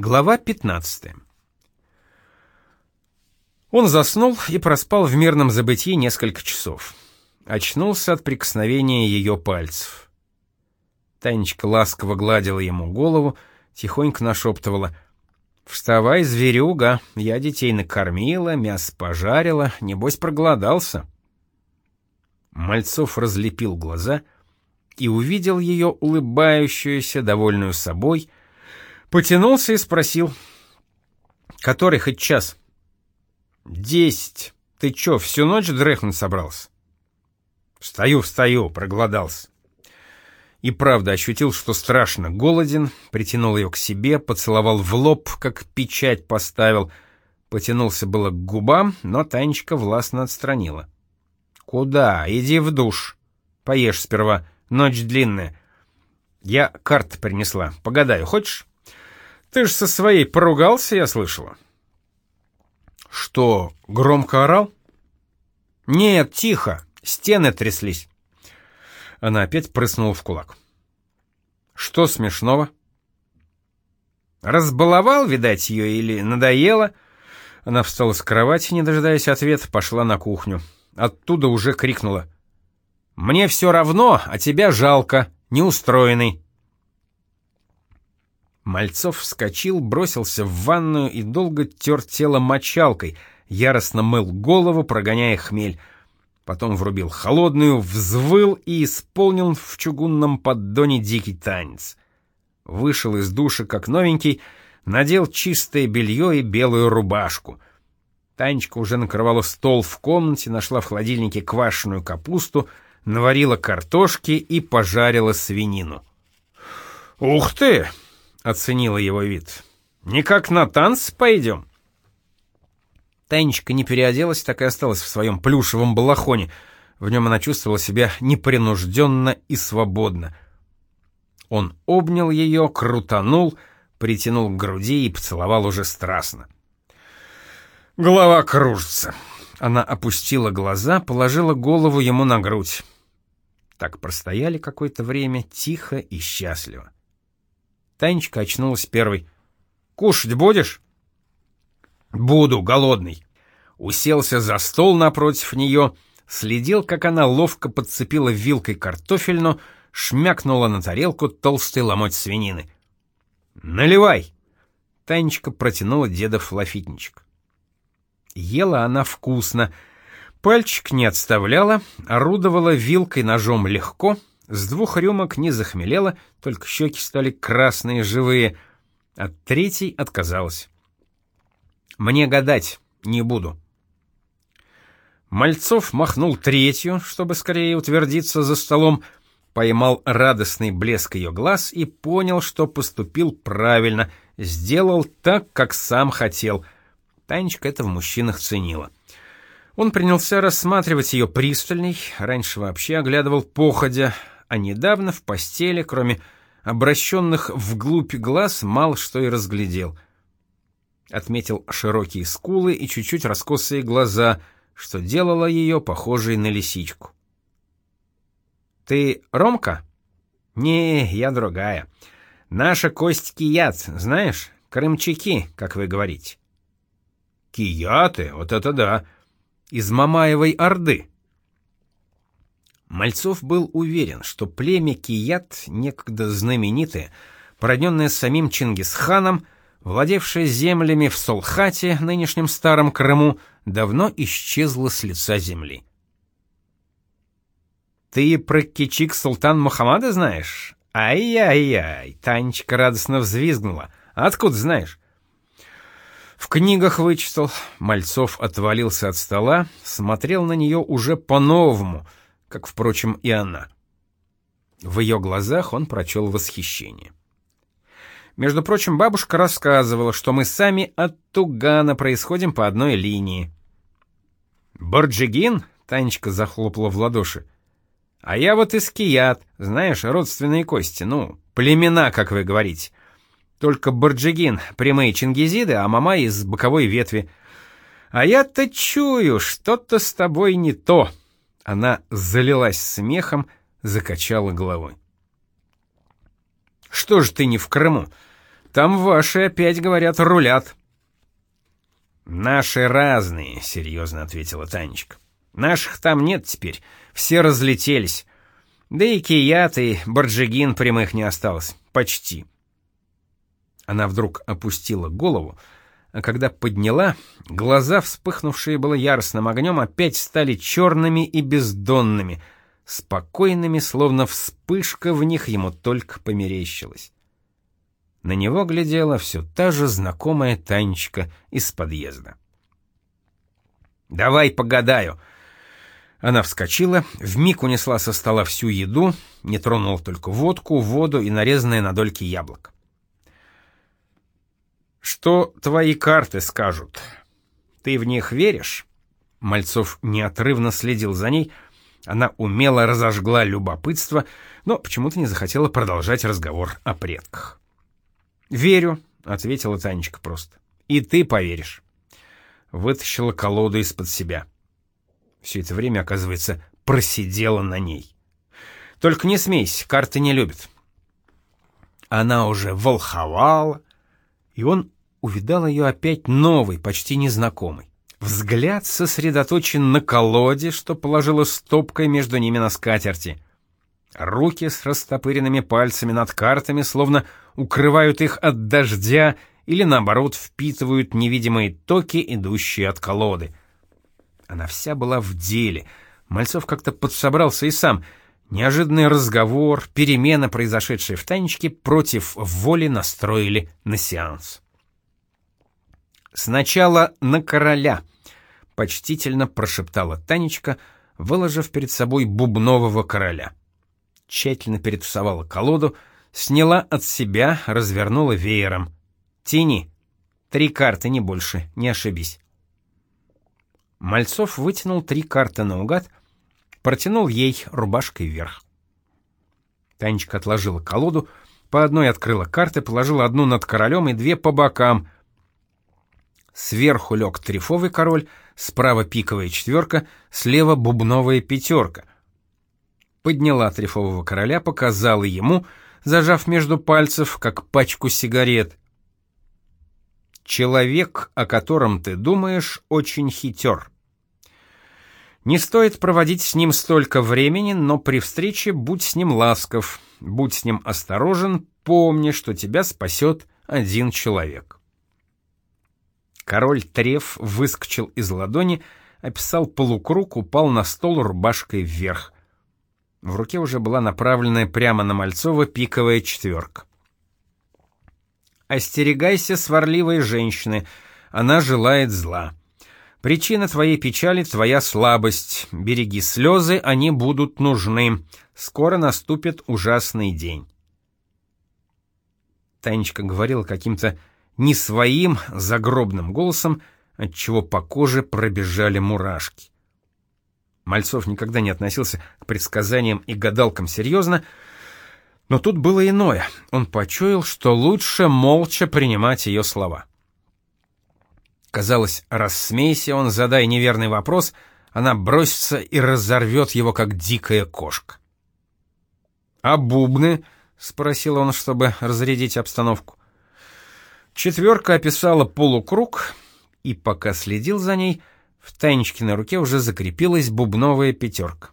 Глава 15. Он заснул и проспал в мирном забытии несколько часов. Очнулся от прикосновения ее пальцев. Танечка ласково гладила ему голову, тихонько нашептывала «Вставай, зверюга, я детей накормила, мясо пожарила, небось проголодался». Мальцов разлепил глаза и увидел ее улыбающуюся, довольную собой, Потянулся и спросил. «Который хоть час?» «Десять. Ты чё, всю ночь дрыхнуть собрался?» «Встаю, встаю», — проголодался. И правда ощутил, что страшно голоден, притянул ее к себе, поцеловал в лоб, как печать поставил. Потянулся было к губам, но Танечка властно отстранила. «Куда? Иди в душ. Поешь сперва. Ночь длинная. Я карты принесла. Погадаю, хочешь?» Ты ж со своей поругался, я слышала. Что, громко орал? Нет, тихо, стены тряслись. Она опять прыснула в кулак. Что смешного? Разбаловал, видать, ее или надоело? Она встала с кровати, не дожидаясь ответа, пошла на кухню. Оттуда уже крикнула. «Мне все равно, а тебя жалко, неустроенный». Мальцов вскочил, бросился в ванную и долго тер тело мочалкой, яростно мыл голову, прогоняя хмель. Потом врубил холодную, взвыл и исполнил в чугунном поддоне дикий танец. Вышел из душа как новенький, надел чистое белье и белую рубашку. Танечка уже накрывала стол в комнате, нашла в холодильнике квашеную капусту, наварила картошки и пожарила свинину. «Ух ты!» Оценила его вид. «Никак на танц пойдем?» Танечка не переоделась, так и осталась в своем плюшевом балахоне. В нем она чувствовала себя непринужденно и свободно. Он обнял ее, крутанул, притянул к груди и поцеловал уже страстно. Голова кружится. Она опустила глаза, положила голову ему на грудь. Так простояли какое-то время тихо и счастливо. Танечка очнулась первой. «Кушать будешь?» «Буду, голодный». Уселся за стол напротив нее, следил, как она ловко подцепила вилкой картофельну, шмякнула на тарелку толстый ломоть свинины. «Наливай!» Танечка протянула дедов лафитничек. Ела она вкусно, пальчик не отставляла, орудовала вилкой ножом легко, с двух рюмок не захмелела, только щеки стали красные, живые. От третьей отказалась. «Мне гадать не буду». Мальцов махнул третью, чтобы скорее утвердиться за столом, поймал радостный блеск ее глаз и понял, что поступил правильно, сделал так, как сам хотел. Танечка это в мужчинах ценила. Он принялся рассматривать ее пристальней, раньше вообще оглядывал походя, а недавно в постели, кроме обращенных вглубь глаз, мало что и разглядел. Отметил широкие скулы и чуть-чуть раскосые глаза, что делало ее похожей на лисичку. «Ты Ромка?» «Не, я другая. Наша кость кият, знаешь, крымчаки, как вы говорите». «Кияты? Вот это да! Из Мамаевой Орды!» Мальцов был уверен, что племя Кият, некогда знаменитое, породненное самим Чингисханом, владевшее землями в Солхате, нынешнем Старом Крыму, давно исчезло с лица земли. «Ты про кичик султан Мухаммада знаешь?» «Ай-яй-яй!» — Танечка радостно взвизгнула. «Откуда знаешь?» В книгах вычитал. Мальцов отвалился от стола, смотрел на нее уже по-новому — как, впрочем, и она. В ее глазах он прочел восхищение. Между прочим, бабушка рассказывала, что мы сами от Тугана происходим по одной линии. «Борджигин?» — Танечка захлопала в ладоши. «А я вот из Кият, знаешь, родственные кости, ну, племена, как вы говорите. Только Борджигин — прямые чингизиды, а мама из боковой ветви. А я-то чую, что-то с тобой не то». Она залилась смехом, закачала головой. «Что же ты не в Крыму? Там ваши опять, говорят, рулят». «Наши разные», — серьезно ответила Танечка. «Наших там нет теперь, все разлетелись. Да и Кият, и Барджигин прямых не осталось. Почти». Она вдруг опустила голову, а когда подняла, глаза, вспыхнувшие было яростным огнем, опять стали черными и бездонными, спокойными, словно вспышка в них ему только померещилась. На него глядела все та же знакомая Танечка из подъезда. «Давай погадаю!» Она вскочила, вмиг унесла со стола всю еду, не тронула только водку, воду и нарезанное на дольки яблок. «Что твои карты скажут? Ты в них веришь?» Мальцов неотрывно следил за ней. Она умело разожгла любопытство, но почему-то не захотела продолжать разговор о предках. «Верю», — ответила Танечка просто. «И ты поверишь». Вытащила колоду из-под себя. Все это время, оказывается, просидела на ней. «Только не смейся, карты не любят». Она уже волховала, и он увидал ее опять новый, почти незнакомый. Взгляд сосредоточен на колоде, что положила стопкой между ними на скатерти. Руки с растопыренными пальцами над картами словно укрывают их от дождя или, наоборот, впитывают невидимые токи, идущие от колоды. Она вся была в деле. Мальцов как-то подсобрался и сам. Неожиданный разговор, перемена, произошедшая в Танечке, против воли настроили на сеанс. «Сначала на короля», — почтительно прошептала Танечка, выложив перед собой бубнового короля. Тщательно перетусовала колоду — Сняла от себя, развернула веером. «Тяни. Три карты, не больше, не ошибись». Мальцов вытянул три карты наугад, протянул ей рубашкой вверх. Танечка отложила колоду, по одной открыла карты, положила одну над королем и две по бокам. Сверху лег трефовый король, справа пиковая четверка, слева бубновая пятерка. Подняла трефового короля, показала ему — зажав между пальцев, как пачку сигарет. Человек, о котором ты думаешь, очень хитер. Не стоит проводить с ним столько времени, но при встрече будь с ним ласков, будь с ним осторожен, помни, что тебя спасет один человек. Король Треф выскочил из ладони, описал полукруг, упал на стол рубашкой вверх. В руке уже была направленная прямо на Мальцова пиковая четверка. «Остерегайся сварливой женщины, она желает зла. Причина твоей печали — твоя слабость. Береги слезы, они будут нужны. Скоро наступит ужасный день». Танечка говорила каким-то не своим загробным голосом, отчего по коже пробежали мурашки. Мальцов никогда не относился к предсказаниям и гадалкам серьезно, но тут было иное. Он почуял, что лучше молча принимать ее слова. Казалось, рассмейся он, задай неверный вопрос, она бросится и разорвет его, как дикая кошка. «А бубны?» — спросил он, чтобы разрядить обстановку. Четверка описала полукруг, и пока следил за ней — в Танечкиной руке уже закрепилась бубновая пятерка.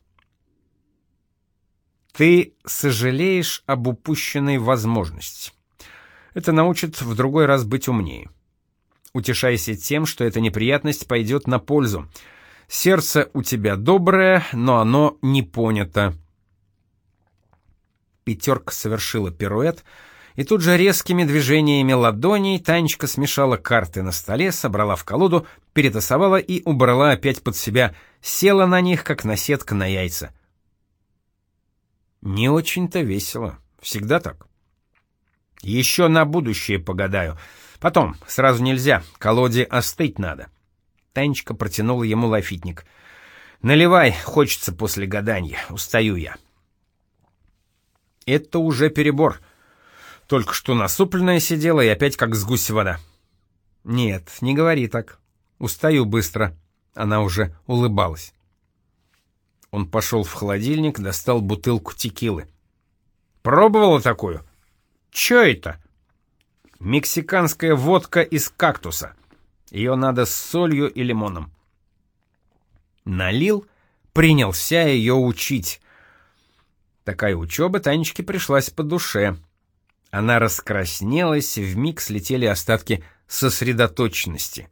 Ты сожалеешь об упущенной возможности. Это научит в другой раз быть умнее. Утешайся тем, что эта неприятность пойдет на пользу. Сердце у тебя доброе, но оно не понято. Пятерка совершила пируэт — и тут же резкими движениями ладоней Танечка смешала карты на столе, собрала в колоду, перетасовала и убрала опять под себя, села на них, как наседка на яйца. Не очень-то весело. Всегда так. Еще на будущее погадаю. Потом, сразу нельзя, колоде остыть надо. Танечка протянула ему лафитник. «Наливай, хочется после гадания, устаю я». «Это уже перебор», только что насупленная сидела и опять как с гуся вода. «Нет, не говори так. Устаю быстро». Она уже улыбалась. Он пошел в холодильник, достал бутылку текилы. «Пробовала такую?» «Чё это?» Мексиканская водка из кактуса. Ее надо с солью и лимоном. Налил, принялся ее учить. Такая учеба Танечке пришлась по душе. Она раскраснелась, вмиг слетели остатки сосредоточенности.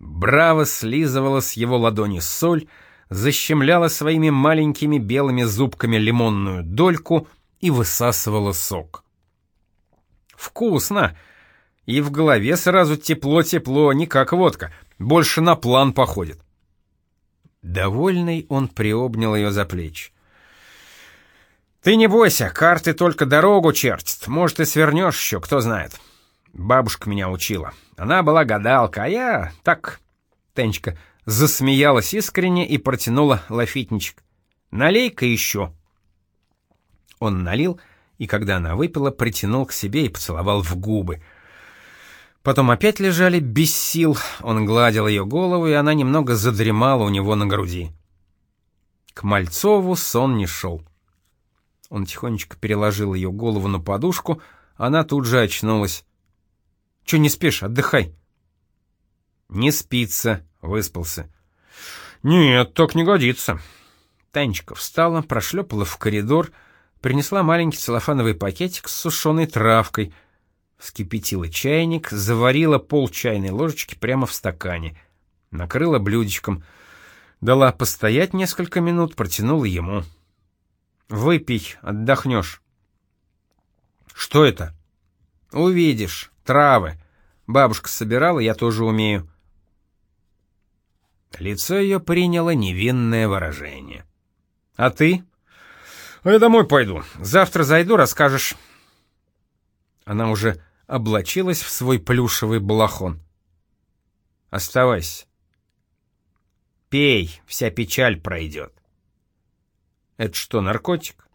Браво слизывала с его ладони соль, защемляла своими маленькими белыми зубками лимонную дольку и высасывала сок. Вкусно! И в голове сразу тепло-тепло, не как водка, больше на план походит. Довольный он приобнял ее за плечи. «Ты не бойся, карты только дорогу чертят, может, и свернешь еще, кто знает. Бабушка меня учила. Она была гадалка, а я так...» Тенечка засмеялась искренне и протянула лафитничек. «Налей-ка еще». Он налил, и когда она выпила, притянул к себе и поцеловал в губы. Потом опять лежали без сил, он гладил ее голову, и она немного задремала у него на груди. К Мальцову сон не шел. Он тихонечко переложил ее голову на подушку, она тут же очнулась. «Че не спишь? Отдыхай». «Не спится», — выспался. «Нет, так не годится». Танечка встала, прошлепала в коридор, принесла маленький целлофановый пакетик с сушеной травкой, вскипятила чайник, заварила пол чайной ложечки прямо в стакане, накрыла блюдечком, дала постоять несколько минут, протянула ему. Выпей, отдохнешь. Что это? Увидишь, травы. Бабушка собирала, я тоже умею. Лицо ее приняло невинное выражение. А ты? А я домой пойду. Завтра зайду, расскажешь. Она уже облачилась в свой плюшевый балахон. Оставайся. Пей, вся печаль пройдет. Это что, наркотик?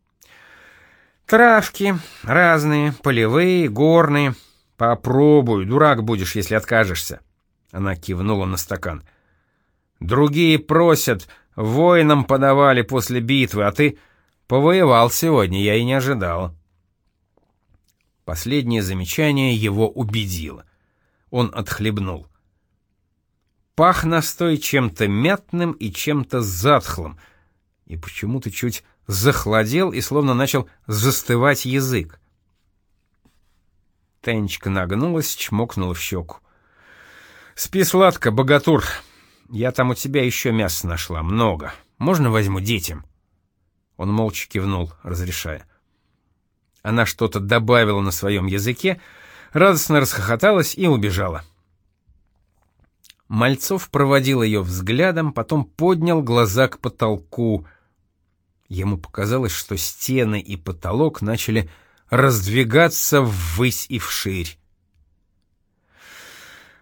Травки разные, полевые, горные. Попробуй, дурак будешь, если откажешься. Она кивнула на стакан. Другие просят, воинам подавали после битвы, а ты повоевал сегодня, я и не ожидал. Последнее замечание его убедило. Он отхлебнул. Пах настой чем-то мятным и чем-то затхлым — и почему-то чуть захладел и словно начал застывать язык. Танечка нагнулась, чмокнула в щеку. «Спи сладко, богатур. Я там у тебя еще мяса нашла, много. Можно возьму детям?» Он молча кивнул, разрешая. Она что-то добавила на своем языке, радостно расхохоталась и убежала. Мальцов проводил ее взглядом, потом поднял глаза к потолку — Ему показалось, что стены и потолок начали раздвигаться ввысь и вширь.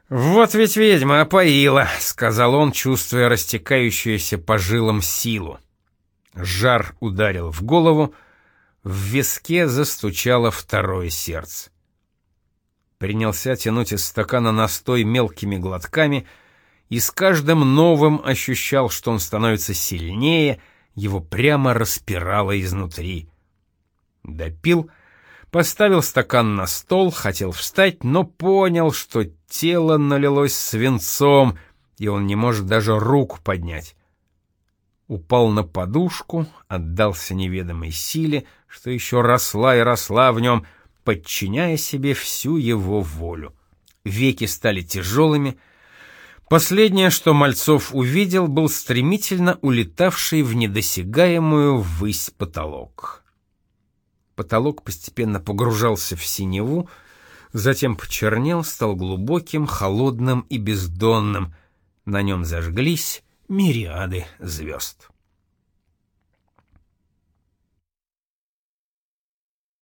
«Вот ведь ведьма опоила», — сказал он, чувствуя растекающуюся по жилам силу. Жар ударил в голову, в виске застучало второе сердце. Принялся тянуть из стакана настой мелкими глотками и с каждым новым ощущал, что он становится сильнее — его прямо распирало изнутри. Допил, поставил стакан на стол, хотел встать, но понял, что тело налилось свинцом, и он не может даже руку поднять. Упал на подушку, отдался неведомой силе, что еще росла и росла в нем, подчиняя себе всю его волю. Веки стали тяжелыми, Последнее, что Мальцов увидел, был стремительно улетавший в недосягаемую ввысь потолок. Потолок постепенно погружался в синеву, затем почернел, стал глубоким, холодным и бездонным. На нем зажглись мириады звезд.